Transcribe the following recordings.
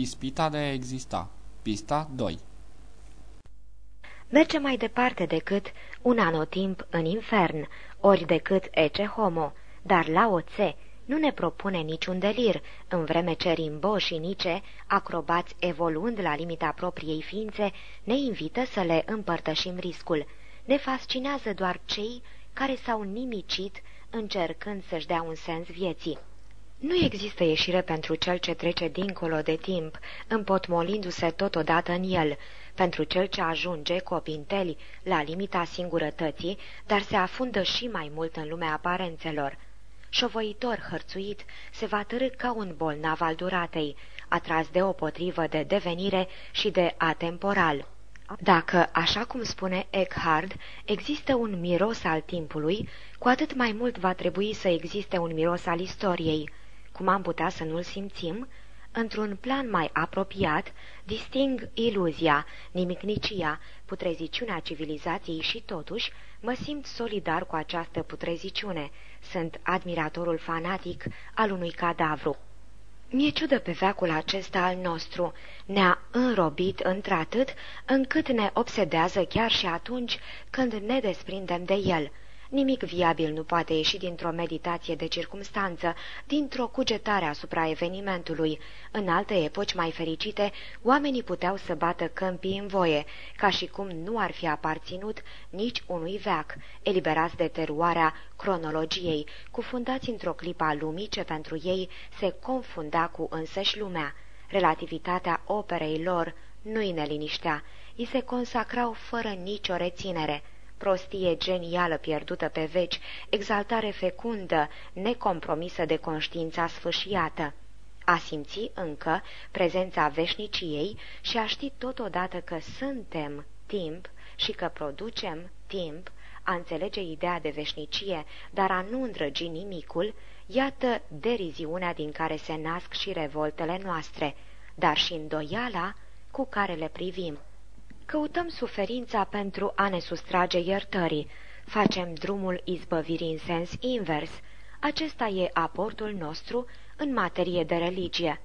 Ispita de a exista Pista 2 Merge mai departe decât un anotimp în infern, ori decât Ece Homo, dar la Tse nu ne propune niciun delir, în vreme ce Rimbo și Nice, acrobați evoluând la limita propriei ființe, ne invită să le împărtășim riscul. Ne fascinează doar cei care s-au nimicit încercând să-și dea un sens vieții. Nu există ieșire pentru cel ce trece dincolo de timp, împotmolindu-se totodată în el, pentru cel ce ajunge cu opinteli la limita singurătății, dar se afundă și mai mult în lumea aparențelor. Șovăitor hărțuit, se va târâ ca un bolnav al duratei, atras de o potrivă de devenire și de atemporal. Dacă, așa cum spune Eckhard, există un miros al timpului, cu atât mai mult va trebui să existe un miros al istoriei. Cum am putea să nu-l simțim? Într-un plan mai apropiat, disting iluzia, nimicnicia, putreziciunea civilizației și totuși mă simt solidar cu această putreziciune. Sunt admiratorul fanatic al unui cadavru. Mi-e ciudă pe veacul acesta al nostru. Ne-a înrobit într-atât încât ne obsedează chiar și atunci când ne desprindem de el – Nimic viabil nu poate ieși dintr-o meditație de circumstanță, dintr-o cugetare asupra evenimentului. În alte epoci mai fericite, oamenii puteau să bată câmpii în voie, ca și cum nu ar fi aparținut nici unui veac, eliberați de teruarea cronologiei, cufundați într-o clipă a lumii ce pentru ei se confunda cu însăși lumea. Relativitatea operei lor nu-i neliniștea, îi se consacrau fără nicio reținere prostie genială pierdută pe veci, exaltare fecundă, necompromisă de conștiința sfâșiată. A simți încă prezența veșniciei și a ști totodată că suntem timp și că producem timp, a înțelege ideea de veșnicie, dar a nu îndrăgi nimicul, iată deriziunea din care se nasc și revoltele noastre, dar și îndoiala cu care le privim. Căutăm suferința pentru a ne sustrage iertării. Facem drumul izbăvirii în sens invers. Acesta e aportul nostru în materie de religie.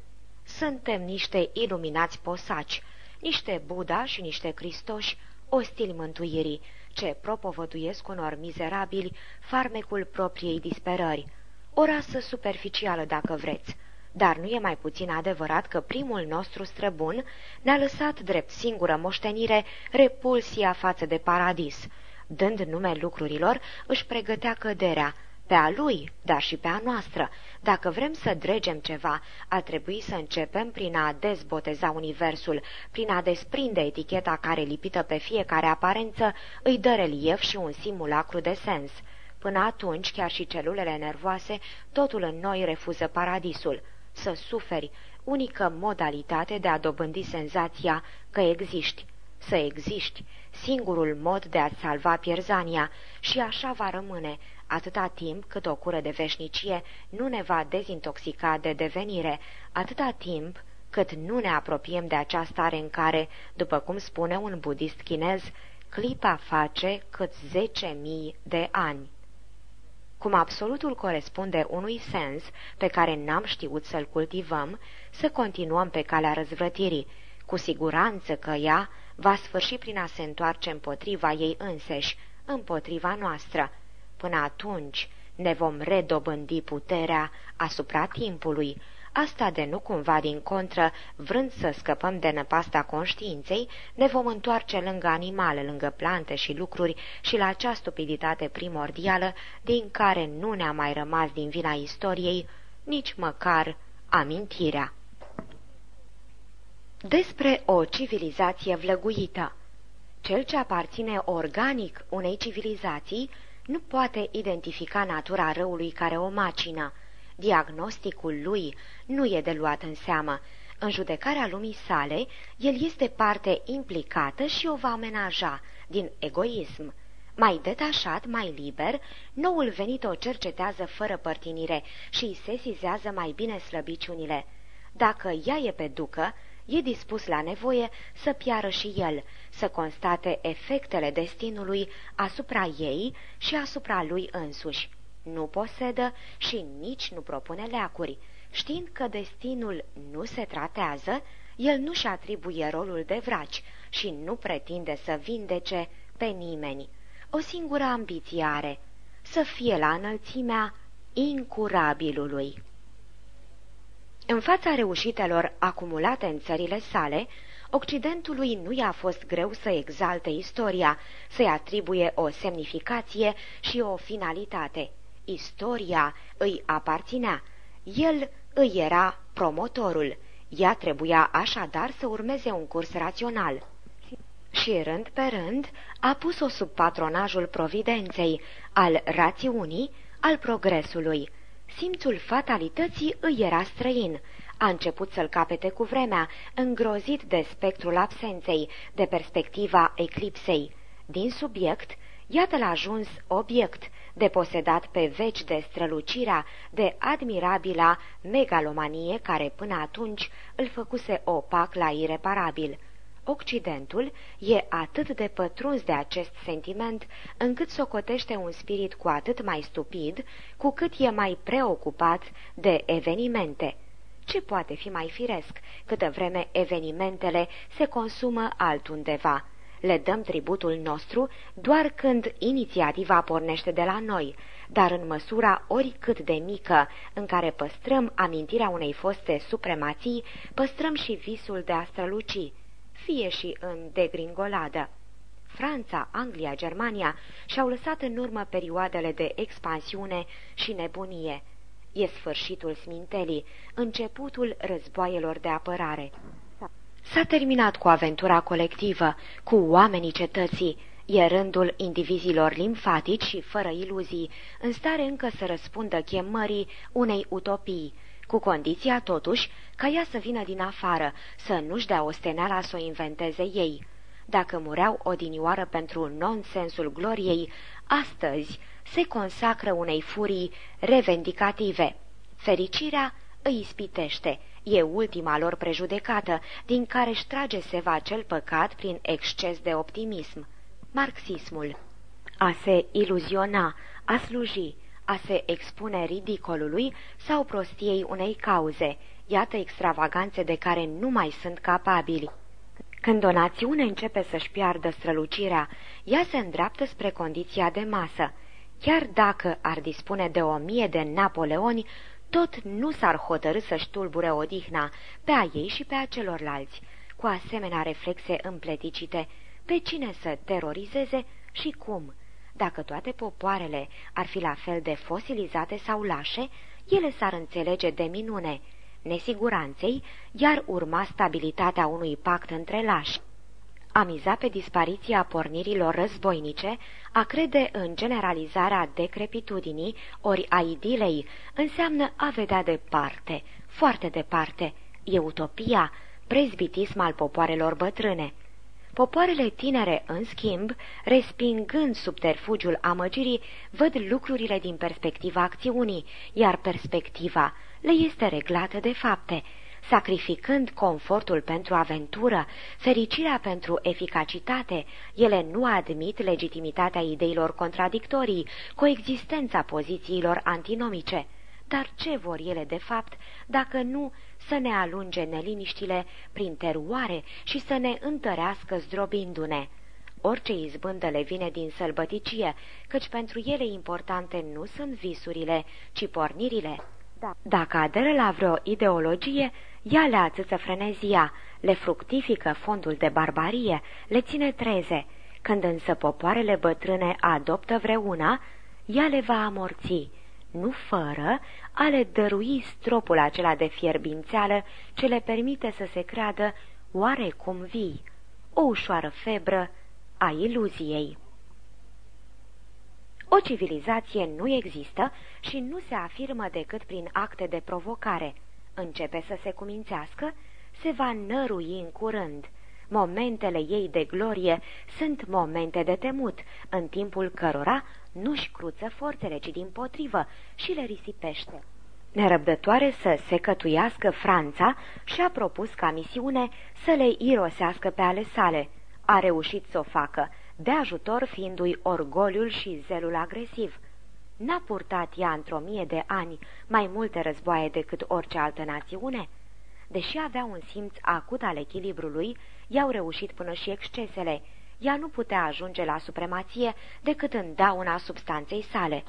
Suntem niște iluminați posaci, niște Buddha și niște Cristoși, ostili mântuirii, ce propovăduiesc unor mizerabili farmecul propriei disperări. O rasă superficială, dacă vreți, dar nu e mai puțin adevărat că primul nostru străbun ne-a lăsat drept singură moștenire repulsia față de paradis. Dând nume lucrurilor, își pregătea căderea, pe a lui, dar și pe a noastră. Dacă vrem să dregem ceva, ar trebui să începem prin a dezboteza universul, prin a desprinde eticheta care, lipită pe fiecare aparență, îi dă relief și un simulacru de sens. Până atunci, chiar și celulele nervoase, totul în noi refuză paradisul să suferi, unică modalitate de a dobândi senzația că existi, să existi, singurul mod de a-ți salva pierzania. Și așa va rămâne, atâta timp cât o cură de veșnicie nu ne va dezintoxica de devenire, atâta timp cât nu ne apropiem de acea stare în care, după cum spune un budist chinez, clipa face cât zece mii de ani cum absolutul corespunde unui sens pe care n-am știut să-l cultivăm, să continuăm pe calea răzvrătirii, cu siguranță că ea va sfârși prin a se întoarce împotriva ei înseși, împotriva noastră. Până atunci ne vom redobândi puterea asupra timpului, Asta de nu cumva din contră, vrând să scăpăm de năpasta conștiinței, ne vom întoarce lângă animale, lângă plante și lucruri și la acea stupiditate primordială din care nu ne-a mai rămas din vina istoriei nici măcar amintirea. Despre o civilizație vlăguită Cel ce aparține organic unei civilizații nu poate identifica natura răului care o macină, Diagnosticul lui nu e de luat în seamă. În judecarea lumii sale, el este parte implicată și o va amenaja din egoism. Mai detașat, mai liber, noul venit o cercetează fără părtinire și îi sesizează mai bine slăbiciunile. Dacă ea e pe ducă, e dispus la nevoie să piară și el, să constate efectele destinului asupra ei și asupra lui însuși nu posedă și nici nu propune leacuri. Știind că destinul nu se tratează, El nu-și atribuie rolul de vraci și nu pretinde să vindece pe nimeni. O singură ambiție are, să fie la înălțimea incurabilului. În fața reușitelor acumulate în țările sale, Occidentului nu i-a fost greu să exalte istoria, să-i atribuie o semnificație și o finalitate. Istoria îi aparținea, el îi era promotorul, ea trebuia așadar să urmeze un curs rațional. Și rând pe rând a pus-o sub patronajul providenței, al rațiunii, al progresului. Simțul fatalității îi era străin, a început să-l capete cu vremea, îngrozit de spectrul absenței, de perspectiva eclipsei. Din subiect, iată-l ajuns obiect, deposedat pe veci de strălucirea, de admirabila megalomanie care până atunci îl făcuse opac la ireparabil. Occidentul e atât de pătruns de acest sentiment, încât socotește un spirit cu atât mai stupid, cu cât e mai preocupat de evenimente. Ce poate fi mai firesc, câtă vreme evenimentele se consumă altundeva? Le dăm tributul nostru doar când inițiativa pornește de la noi, dar în măsura oricât de mică în care păstrăm amintirea unei foste supremații, păstrăm și visul de a străluci, fie și în degringoladă. Franța, Anglia, Germania și-au lăsat în urmă perioadele de expansiune și nebunie. E sfârșitul smintelii, începutul războaielor de apărare. S-a terminat cu aventura colectivă, cu oamenii cetății, e rândul indivizilor limfatici și fără iluzii, în stare încă să răspundă chemării unei utopii, cu condiția totuși ca ea să vină din afară, să nu-și dea osteneala să o inventeze ei. Dacă mureau odinioară pentru nonsensul gloriei, astăzi se consacră unei furii revendicative. Fericirea îi ispitește, e ultima lor prejudecată, din care își trage seva cel păcat prin exces de optimism. Marxismul A se iluziona, a sluji, a se expune ridicolului sau prostiei unei cauze, iată extravaganțe de care nu mai sunt capabili. Când o națiune începe să-și piardă strălucirea, ea se îndreaptă spre condiția de masă. Chiar dacă ar dispune de o mie de Napoleoni, tot nu s-ar hotărâ să-și ștulbure odihna pe a ei și pe a celorlalți, cu asemenea reflexe împleticite, pe cine să terorizeze și cum. Dacă toate popoarele ar fi la fel de fosilizate sau lașe, ele s-ar înțelege de minune, nesiguranței, iar urma stabilitatea unui pact între lași. A miza pe dispariția pornirilor războinice, a crede în generalizarea decrepitudinii ori a idilei, înseamnă a vedea departe, foarte departe, e utopia, prezbitism al popoarelor bătrâne. Popoarele tinere, în schimb, respingând subterfugiul amăgirii, văd lucrurile din perspectiva acțiunii, iar perspectiva le este reglată de fapte, sacrificând confortul pentru aventură, fericirea pentru eficacitate, ele nu admit legitimitatea ideilor contradictorii, coexistența pozițiilor antinomice. Dar ce vor ele de fapt, dacă nu să ne alunge neliniștile prin teruare și să ne întărească zdrobindu-ne? Orice izbândă le vine din sălbăticie, căci pentru ele importante nu sunt visurile, ci pornirile. Da. Dacă aderă la vreo ideologie, ea le atâță frenezia, le fructifică fondul de barbarie, le ține treze. Când însă popoarele bătrâne adoptă vreuna, ea le va amorți, nu fără a le dărui stropul acela de fierbințeală ce le permite să se creadă oarecum vii, o ușoară febră a iluziei. O civilizație nu există și nu se afirmă decât prin acte de provocare. Începe să se cumințească, se va nărui în curând. Momentele ei de glorie sunt momente de temut, în timpul cărora nu-și cruță forțele, ci din potrivă și le risipește. Nerăbdătoare să se cătuiască Franța și-a propus ca misiune să le irosească pe ale sale. A reușit să o facă, de ajutor fiindu-i orgoliul și zelul agresiv. N-a purtat ea într-o mie de ani mai multe războaie decât orice altă națiune? Deși avea un simț acut al echilibrului, i-au reușit până și excesele. Ea nu putea ajunge la supremație decât în dauna substanței sale.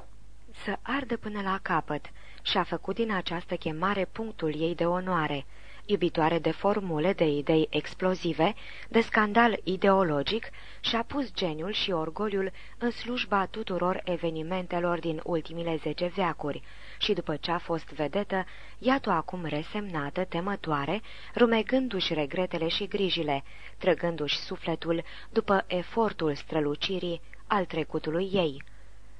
Să ardă până la capăt și a făcut din această chemare punctul ei de onoare iubitoare de formule, de idei explozive, de scandal ideologic, și-a pus geniul și orgoliul în slujba tuturor evenimentelor din ultimile zece veacuri și după ce a fost vedetă, iată acum resemnată, temătoare, rumegându-și regretele și grijile, trăgându-și sufletul după efortul strălucirii al trecutului ei.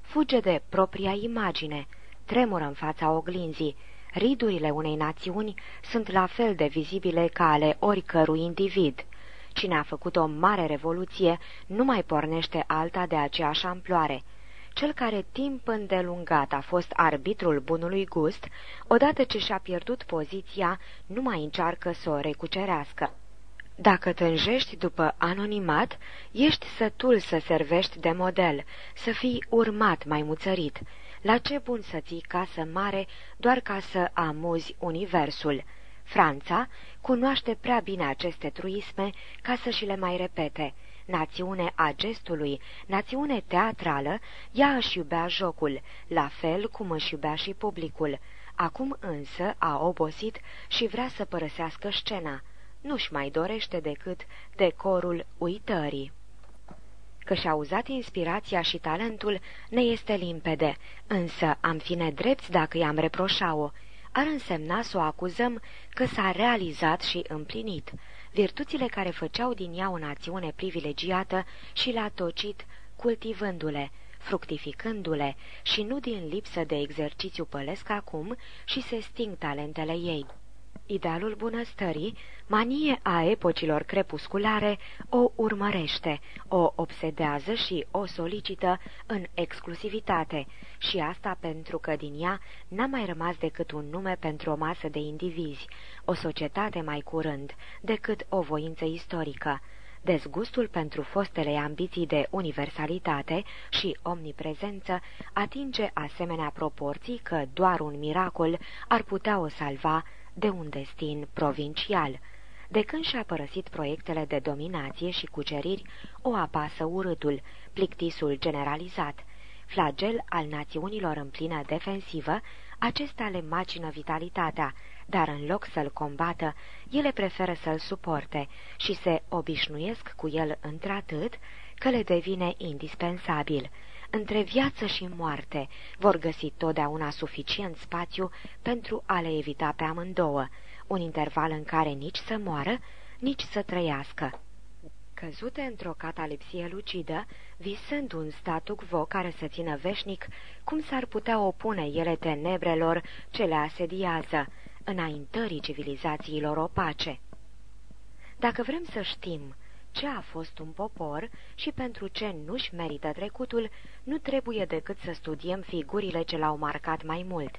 Fuge de propria imagine, tremură în fața oglinzii, Ridurile unei națiuni sunt la fel de vizibile ca ale oricărui individ. Cine a făcut o mare revoluție nu mai pornește alta de aceeași amploare. Cel care timp îndelungat a fost arbitrul bunului gust, odată ce și-a pierdut poziția, nu mai încearcă să o recucerească. Dacă tânjești după anonimat, ești sătul să servești de model, să fii urmat mai muțărit. La ce bun să ții casă mare doar ca să amuzi universul? Franța cunoaște prea bine aceste truisme ca să și le mai repete. Națiune a gestului, națiune teatrală, ea își iubea jocul, la fel cum își iubea și publicul. Acum însă a obosit și vrea să părăsească scena. Nu-și mai dorește decât decorul uitării. Că și-a uzat inspirația și talentul ne este limpede, însă am fi nedrepți dacă i-am reproșa-o. Ar însemna să o acuzăm că s-a realizat și împlinit. Virtuțile care făceau din ea o națiune privilegiată și l-a tocit cultivându-le, fructificându-le și nu din lipsă de exercițiu pălesc acum și se sting talentele ei. Idealul bunăstării, manie a epocilor crepusculare, o urmărește, o obsedează și o solicită în exclusivitate, și asta pentru că din ea n-a mai rămas decât un nume pentru o masă de indivizi, o societate mai curând, decât o voință istorică. Dezgustul pentru fostele ambiții de universalitate și omniprezență atinge asemenea proporții că doar un miracol ar putea o salva de un destin provincial. De când și-a părăsit proiectele de dominație și cuceriri, o apasă urâtul, plictisul generalizat. Flagel al națiunilor în plină defensivă, acesta le macină vitalitatea, dar în loc să-l combată, ele preferă să-l suporte și se obișnuiesc cu el într-atât că le devine indispensabil între viață și moarte, vor găsi totdeauna suficient spațiu pentru a le evita pe amândouă, un interval în care nici să moară, nici să trăiască. Căzute într-o catalipsie lucidă, visând un statu quo care să țină veșnic, cum s-ar putea opune ele tenebrelor ce le asediază, înaintării civilizațiilor opace. Dacă vrem să știm ce a fost un popor și pentru ce nu-și merită trecutul, nu trebuie decât să studiem figurile ce l-au marcat mai mult.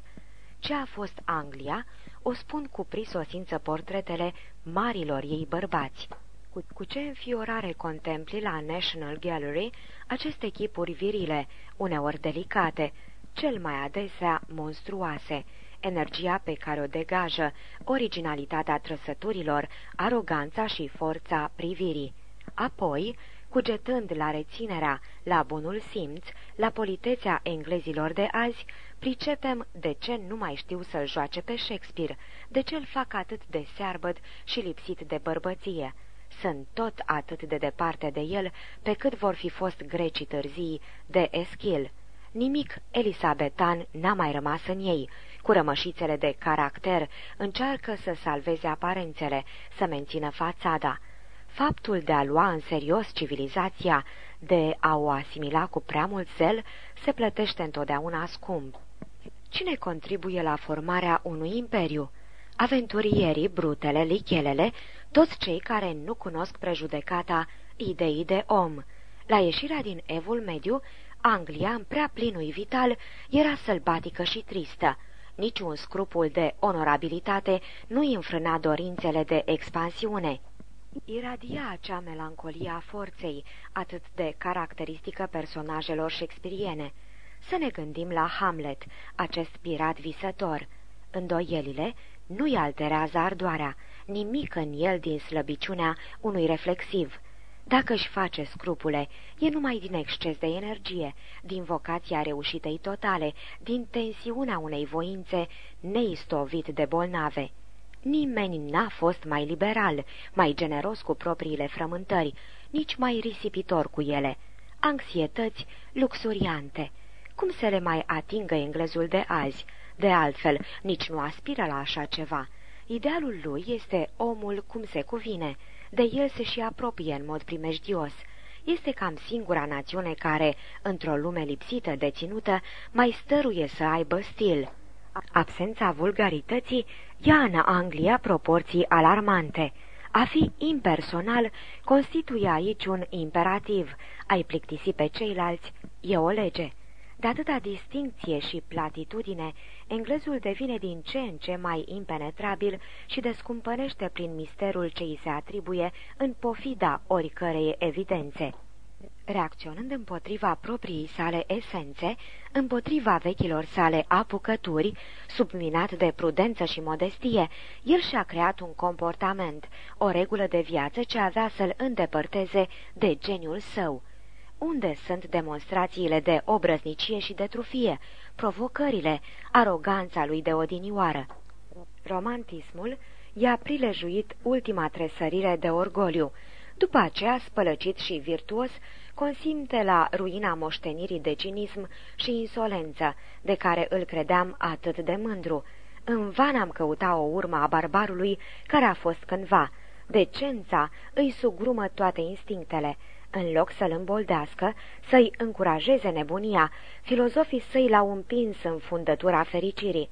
Ce a fost Anglia, o spun cu prisosință portretele marilor ei bărbați. Cu, cu ce înfiorare contempli la National Gallery aceste chipuri virile, uneori delicate, cel mai adesea monstruoase, energia pe care o degajă, originalitatea trăsăturilor, aroganța și forța privirii. Apoi, cugetând la reținerea, la bunul simț, la politețea englezilor de azi, pricepem de ce nu mai știu să-l joace pe Shakespeare, de ce îl fac atât de searbăd și lipsit de bărbăție. Sunt tot atât de departe de el pe cât vor fi fost grecii târzii de Eschil. Nimic elisabetan n-a mai rămas în ei. Cu rămășițele de caracter încearcă să salveze aparențele, să mențină fațada. Faptul de a lua în serios civilizația, de a o asimila cu prea mult zel, se plătește întotdeauna scump. Cine contribuie la formarea unui imperiu? Aventurierii, brutele, lichelele, toți cei care nu cunosc prejudecata ideii de om. La ieșirea din evul mediu, Anglia, în prea plinui vital, era sălbatică și tristă. Niciun scrupul de onorabilitate nu înfrâna dorințele de expansiune iradia acea melancolie a forței, atât de caracteristică personajelor shakespeariene. Să ne gândim la Hamlet, acest pirat visător. Îndoielile, Nu-i alterează ardoarea, nimic în el din slăbiciunea unui reflexiv. Dacă își face scrupule, e numai din exces de energie, din vocația reușitei totale, din tensiunea unei voințe neistovit de bolnave. Nimeni n-a fost mai liberal, mai generos cu propriile frământări, nici mai risipitor cu ele. Anxietăți luxuriante. Cum să le mai atingă englezul de azi? De altfel, nici nu aspiră la așa ceva. Idealul lui este omul cum se cuvine. De el se și apropie în mod primejdios. Este cam singura națiune care, într-o lume lipsită de ținută, mai stăruie să aibă stil. Absența vulgarității ia în Anglia proporții alarmante. A fi impersonal constituie aici un imperativ. Ai plictisi pe ceilalți e o lege. De atâta distincție și platitudine, englezul devine din ce în ce mai impenetrabil și descumpărește prin misterul ce îi se atribuie în pofida oricărei evidențe. Reacționând împotriva propriei sale esențe, împotriva vechilor sale apucături, subminat de prudență și modestie, el și-a creat un comportament, o regulă de viață ce avea să-l îndepărteze de geniul său. Unde sunt demonstrațiile de obrăznicie și de trufie, provocările, aroganța lui de odinioară? Romantismul i-a prilejuit ultima tresărire de orgoliu, după aceea, spălăcit și virtuos, consimte la ruina moștenirii de cinism și insolență, de care îl credeam atât de mândru. În van am căuta o urmă a barbarului care a fost cândva. Decența îi sugrumă toate instinctele. În loc să-l îmboldească, să-i încurajeze nebunia, filozofii săi l-au împins în fundătura fericirii.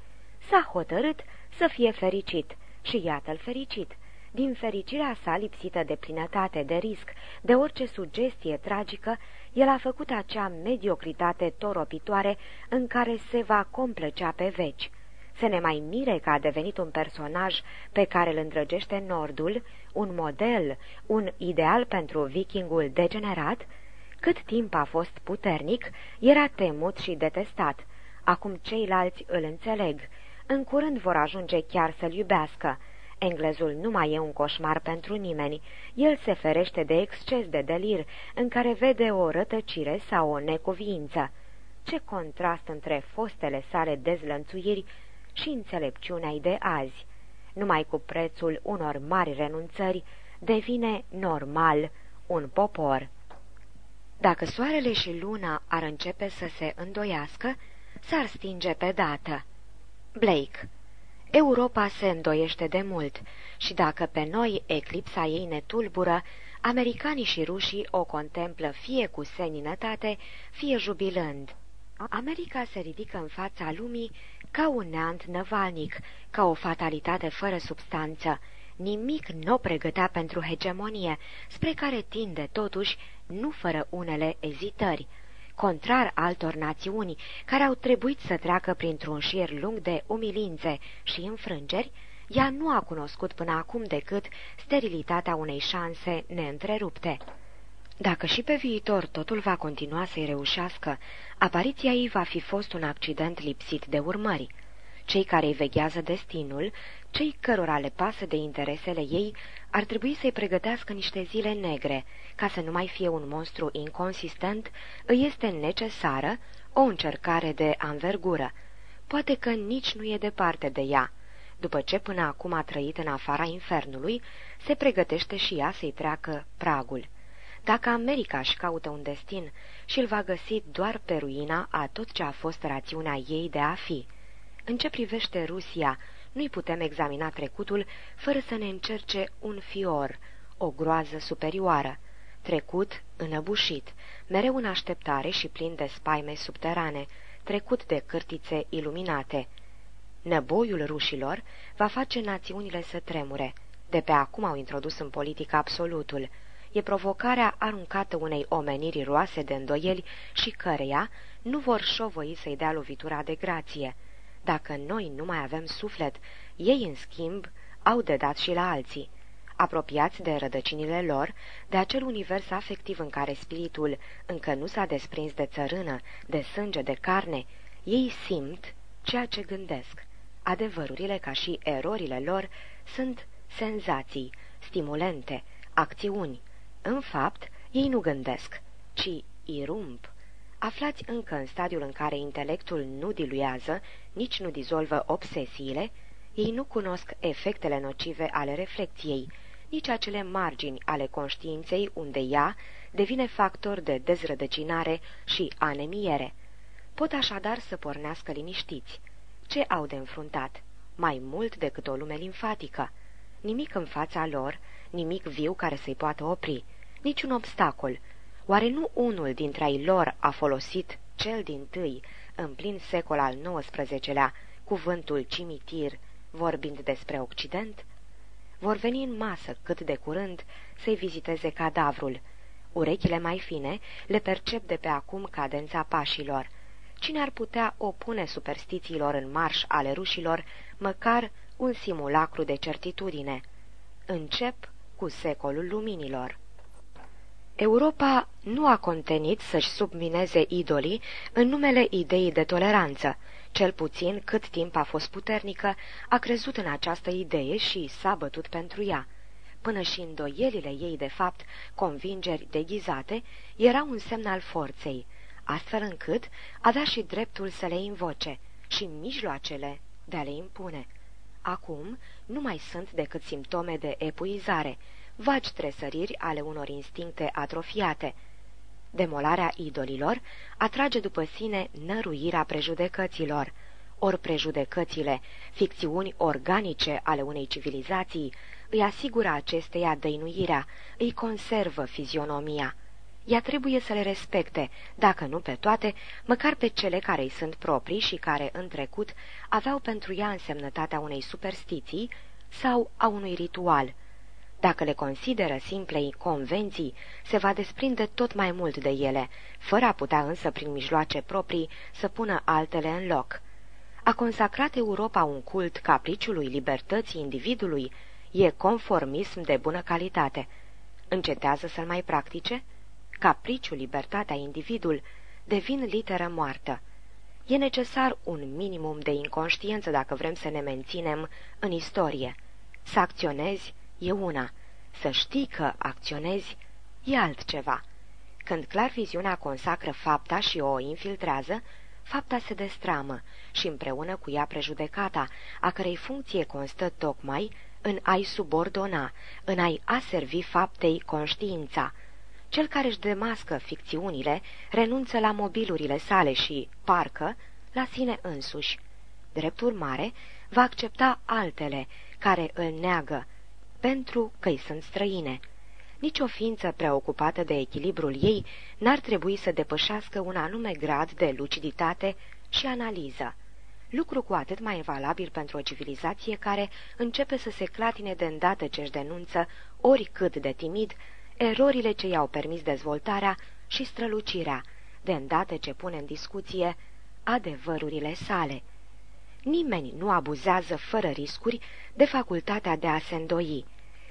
S-a hotărât să fie fericit și iată-l fericit din fericirea sa lipsită de plinătate, de risc, de orice sugestie tragică, el a făcut acea mediocritate toropitoare în care se va complăcea pe veci. Să ne mai mire că a devenit un personaj pe care îl îndrăgește Nordul, un model, un ideal pentru vikingul degenerat? Cât timp a fost puternic, era temut și detestat. Acum ceilalți îl înțeleg. În curând vor ajunge chiar să-l iubească. Englezul nu mai e un coșmar pentru nimeni. El se ferește de exces de delir, în care vede o rătăcire sau o necuviință. Ce contrast între fostele sale dezlănțuiri și înțelepciunea de azi. Numai cu prețul unor mari renunțări devine normal un popor. Dacă soarele și luna ar începe să se îndoiască, s-ar stinge pe dată. Blake Europa se îndoiește de mult și dacă pe noi eclipsa ei ne tulbură, americanii și rușii o contemplă fie cu seninătate, fie jubilând. America se ridică în fața lumii ca un neant năvalnic, ca o fatalitate fără substanță. Nimic nu o pregătea pentru hegemonie, spre care tinde totuși, nu fără unele ezitări contrar altor națiuni care au trebuit să treacă printr-un șir lung de umilințe și înfrângeri, ea nu a cunoscut până acum decât sterilitatea unei șanse neîntrerupte. Dacă și pe viitor totul va continua să-i reușească, apariția ei va fi fost un accident lipsit de urmări. Cei care îi veghează destinul, cei cărora le pasă de interesele ei, ar trebui să-i pregătească niște zile negre, ca să nu mai fie un monstru inconsistent, îi este necesară o încercare de anvergură. Poate că nici nu e departe de ea. După ce până acum a trăit în afara infernului, se pregătește și ea să-i treacă pragul. Dacă America își caută un destin și îl va găsi doar pe ruina a tot ce a fost rațiunea ei de a fi. În ce privește Rusia, nu-i putem examina trecutul fără să ne încerce un fior, o groază superioară, trecut înăbușit, mereu în așteptare și plin de spaime subterane, trecut de cârtițe iluminate. Năboiul rușilor va face națiunile să tremure. De pe acum au introdus în politică absolutul. E provocarea aruncată unei omeniri roase de îndoieli și căreia nu vor șovăi să-i dea lovitura de grație. Dacă noi nu mai avem suflet, ei, în schimb, au de dat și la alții. Apropiați de rădăcinile lor, de acel univers afectiv în care spiritul încă nu s-a desprins de țărână, de sânge, de carne, ei simt ceea ce gândesc. Adevărurile, ca și erorile lor, sunt senzații, stimulente, acțiuni. În fapt, ei nu gândesc, ci irump. Aflați încă în stadiul în care intelectul nu diluează, nici nu dizolvă obsesiile, ei nu cunosc efectele nocive ale reflecției, nici acele margini ale conștiinței unde ea devine factor de dezrădăcinare și anemiere. Pot așadar să pornească liniștiți. Ce au de înfruntat? Mai mult decât o lume limfatică. Nimic în fața lor, nimic viu care să-i poată opri, niciun obstacol. Oare nu unul dintre ai lor a folosit cel din tâi, în plin secol al XIX-lea, cuvântul cimitir, vorbind despre Occident? Vor veni în masă cât de curând să-i viziteze cadavrul. Urechile mai fine le percep de pe acum cadența pașilor. Cine ar putea opune superstițiilor în marș ale rușilor măcar un simulacru de certitudine? Încep cu secolul luminilor. Europa nu a contenit să-și submineze idolii în numele ideii de toleranță, cel puțin cât timp a fost puternică, a crezut în această idee și s-a bătut pentru ea. Până și îndoielile ei, de fapt, convingeri deghizate, erau un semn al forței, astfel încât avea și dreptul să le invoce și mijloacele de a le impune. Acum nu mai sunt decât simptome de epuizare, vagi tresăriri ale unor instincte atrofiate. Demolarea idolilor atrage după sine năruirea prejudecăților, ori prejudecățile, ficțiuni organice ale unei civilizații, îi asigură acesteia dăinuirea, îi conservă fizionomia. Ea trebuie să le respecte, dacă nu pe toate, măcar pe cele care îi sunt proprii și care, în trecut, aveau pentru ea însemnătatea unei superstiții sau a unui ritual. Dacă le consideră simplei convenții, se va desprinde tot mai mult de ele, fără a putea însă prin mijloace proprii să pună altele în loc. A consacrat Europa un cult capriciului libertății individului, e conformism de bună calitate. Încetează să-l mai practice? Capriciul, libertatea, individul devin literă moartă. E necesar un minimum de inconștiență dacă vrem să ne menținem în istorie. Să acționezi e una, să știi că acționezi e altceva. Când clar viziunea consacră fapta și o infiltrează, fapta se destramă și împreună cu ea prejudecata, a cărei funcție constă tocmai în a-i subordona, în a-i aservi faptei conștiința. Cel care își demască ficțiunile renunță la mobilurile sale și, parcă, la sine însuși. Drept urmare, va accepta altele care îl neagă, pentru că îi sunt străine. Nici o ființă preocupată de echilibrul ei n-ar trebui să depășească un anume grad de luciditate și analiză. Lucru cu atât mai valabil pentru o civilizație care începe să se clatine de îndată ce își denunță, oricât de timid, erorile ce i-au permis dezvoltarea și strălucirea, de îndată ce pune în discuție adevărurile sale. Nimeni nu abuzează fără riscuri de facultatea de a se îndoi.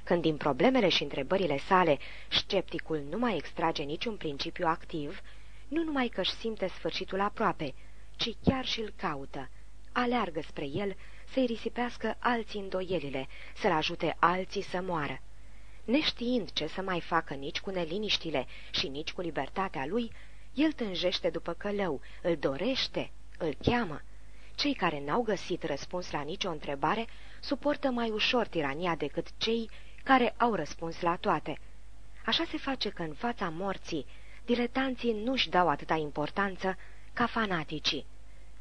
Când din problemele și întrebările sale scepticul nu mai extrage niciun principiu activ, nu numai că își simte sfârșitul aproape, ci chiar și îl caută, aleargă spre el să-i risipească alții îndoielile, să-l ajute alții să moară. Neștiind ce să mai facă nici cu neliniștile și nici cu libertatea lui, el tânjește după călău, îl dorește, îl cheamă. Cei care n-au găsit răspuns la nicio întrebare suportă mai ușor tirania decât cei care au răspuns la toate. Așa se face că în fața morții, diletanții nu-și dau atâta importanță ca fanaticii.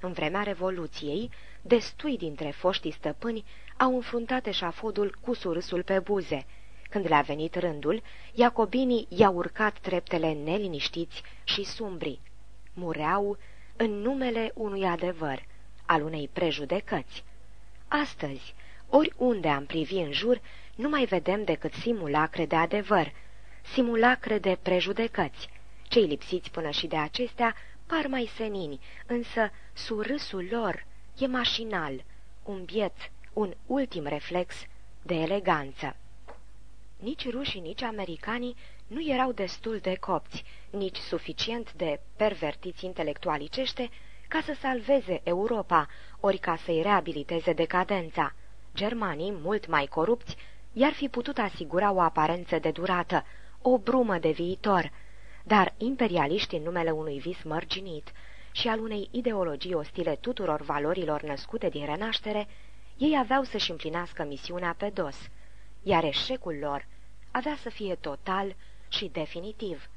În vremea Revoluției, destui dintre foștii stăpâni au înfruntat eșafodul cu surâsul pe buze. Când le-a venit rândul, iacobinii i-au urcat treptele neliniștiți și sumbri. Mureau în numele unui adevăr, al unei prejudecăți. Astăzi, oriunde am privi în jur, nu mai vedem decât simulacre de adevăr, simulacre de prejudecăți. Cei lipsiți până și de acestea par mai senini, însă surâsul lor e mașinal, un biet, un ultim reflex de eleganță. Nici rușii, nici americanii nu erau destul de copți, nici suficient de pervertiți intelectualicește ca să salveze Europa, ori ca să-i reabiliteze decadența. Germanii, mult mai corupți, i-ar fi putut asigura o aparență de durată, o brumă de viitor, dar imperialiști în numele unui vis mărginit și al unei ideologii ostile tuturor valorilor născute din renaștere, ei aveau să-și împlinească misiunea pe dos, iar eșecul lor avea să fie total și definitiv.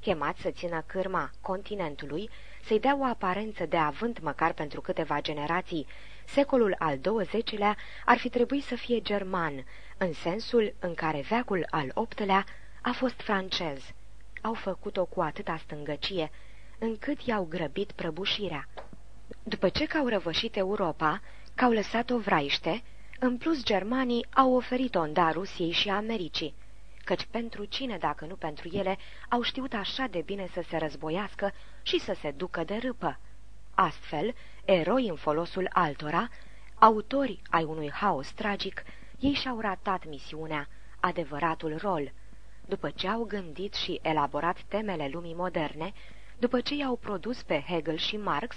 Chemați să țină cârma continentului, să-i dea o aparență de avânt măcar pentru câteva generații, secolul al XX-lea ar fi trebuit să fie german, în sensul în care veacul al VIII-lea a fost francez. Au făcut-o cu atâta stângăcie, încât i-au grăbit prăbușirea. După ce că au răvășit Europa, că au lăsat-o vraiște, în plus germanii au oferit-o în dar Rusiei și Americii, căci pentru cine, dacă nu pentru ele, au știut așa de bine să se războiască și să se ducă de râpă. Astfel, eroi în folosul altora, autori ai unui haos tragic, ei și-au ratat misiunea, adevăratul rol. După ce au gândit și elaborat temele lumii moderne, după ce i-au produs pe Hegel și Marx,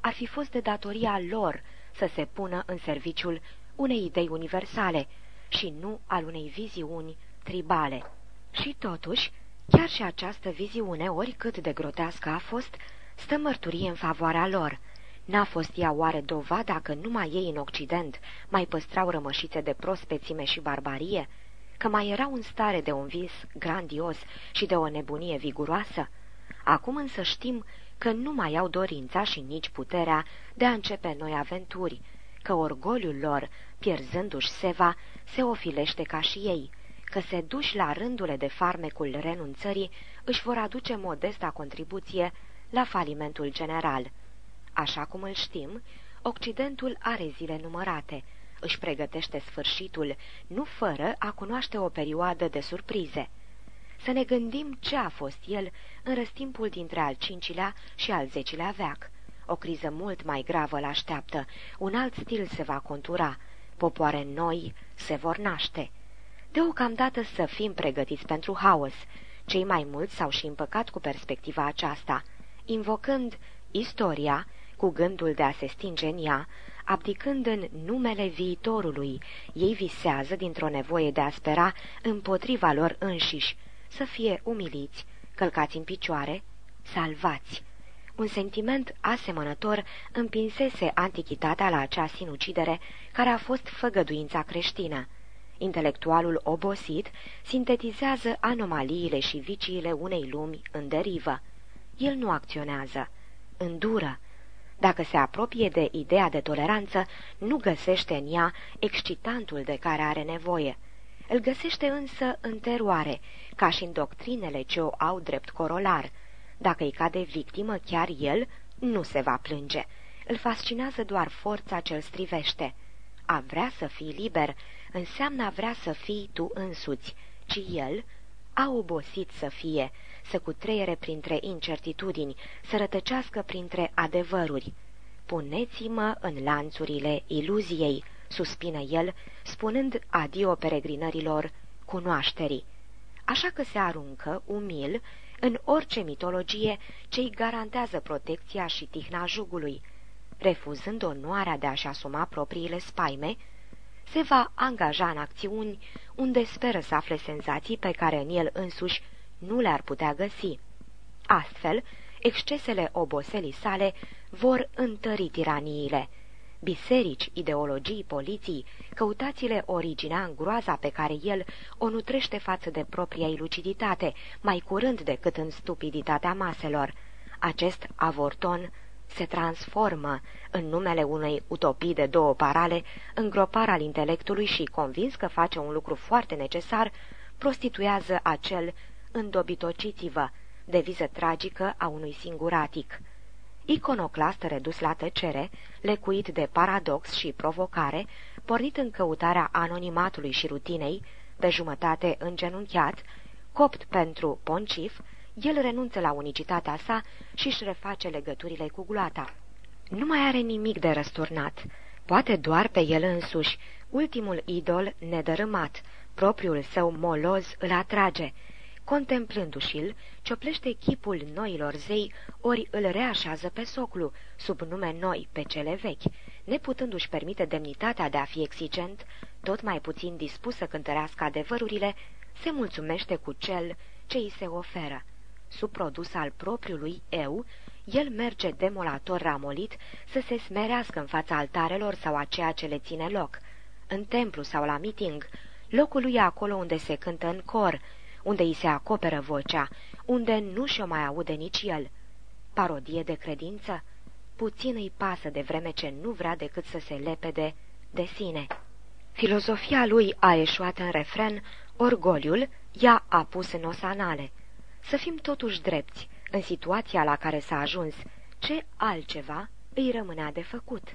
ar fi fost de datoria lor să se pună în serviciul unei idei universale și nu al unei viziuni tribale. Și totuși, chiar și această viziune, oricât de grotească a fost, stă mărturie în favoarea lor. N-a fost ea oare dovada că numai ei în Occident mai păstrau rămășițe de prospețime și barbarie? Că mai erau în stare de un vis grandios și de o nebunie viguroasă? Acum însă știm că nu mai au dorința și nici puterea de a începe noi aventuri, că orgoliul lor, pierzându-și seva, se ofilește ca și ei, că se duși la rândule de farmecul renunțării, își vor aduce modesta contribuție la falimentul general. Așa cum îl știm, Occidentul are zile numărate, își pregătește sfârșitul, nu fără a cunoaște o perioadă de surprize. Să ne gândim ce a fost el în răstimpul dintre al cincilea și al zecilea veac. O criză mult mai gravă l-așteaptă, un alt stil se va contura, popoare noi se vor naște. Deocamdată să fim pregătiți pentru haos. Cei mai mulți s-au și împăcat cu perspectiva aceasta, invocând istoria, cu gândul de a se stinge în ea, abdicând în numele viitorului, ei visează dintr-o nevoie de a spera împotriva lor înșiși, să fie umiliți, călcați în picioare, salvați. Un sentiment asemănător împinsese antichitatea la acea sinucidere care a fost făgăduința creștină. Intelectualul obosit sintetizează anomaliile și viciile unei lumi în derivă. El nu acționează, îndură. Dacă se apropie de ideea de toleranță, nu găsește în ea excitantul de care are nevoie. Îl găsește însă în teroare, ca și în doctrinele ce o au drept corolar. Dacă îi cade victimă chiar el, nu se va plânge. Îl fascinează doar forța ce îl strivește. A vrea să fii liber înseamnă a vrea să fii tu însuți, ci el a obosit să fie, să cutreiere printre incertitudini, să rătăcească printre adevăruri. Puneți-mă în lanțurile iluziei, suspină el, spunând adio peregrinărilor cunoașterii. Așa că se aruncă, umil, în orice mitologie ce îi garantează protecția și tihna jugului, refuzând onoarea de a-și asuma propriile spaime, se va angaja în acțiuni unde speră să afle senzații pe care în el însuși nu le-ar putea găsi. Astfel, excesele oboselii sale vor întări tiraniile. Biserici, ideologii, poliții, căutați-le originea în groaza pe care el o nutrește față de propria luciditate, mai curând decât în stupiditatea maselor. Acest avorton se transformă în numele unei utopii de două parale, îngropar al intelectului și, convins că face un lucru foarte necesar, prostituează acel îndobitociți-vă, deviză tragică a unui singuratic. Iconoclast redus la tăcere, lecuit de paradox și provocare, pornit în căutarea anonimatului și rutinei, pe jumătate îngenunchiat, copt pentru poncif, el renunță la unicitatea sa și își reface legăturile cu gloata. Nu mai are nimic de răsturnat, poate doar pe el însuși, ultimul idol nedărâmat, propriul său moloz îl atrage, Contemplându-și-l, cioplește chipul noilor zei, ori îl reașează pe soclu, sub nume noi pe cele vechi, neputându-și permite demnitatea de a fi exigent, tot mai puțin dispus să cântărească adevărurile, se mulțumește cu cel ce îi se oferă. Sub produs al propriului eu, el merge demolator ramolit să se smerească în fața altarelor sau a ceea ce le ține loc, în templu sau la meeting, locul lui acolo unde se cântă în cor, unde îi se acoperă vocea, unde nu și-o mai aude nici el. Parodie de credință? Puțin îi pasă de vreme ce nu vrea decât să se lepede de sine. Filozofia lui a eșuat în refren, orgoliul i-a apus în osanale. Să fim totuși drepți, în situația la care s-a ajuns, ce altceva îi rămânea de făcut?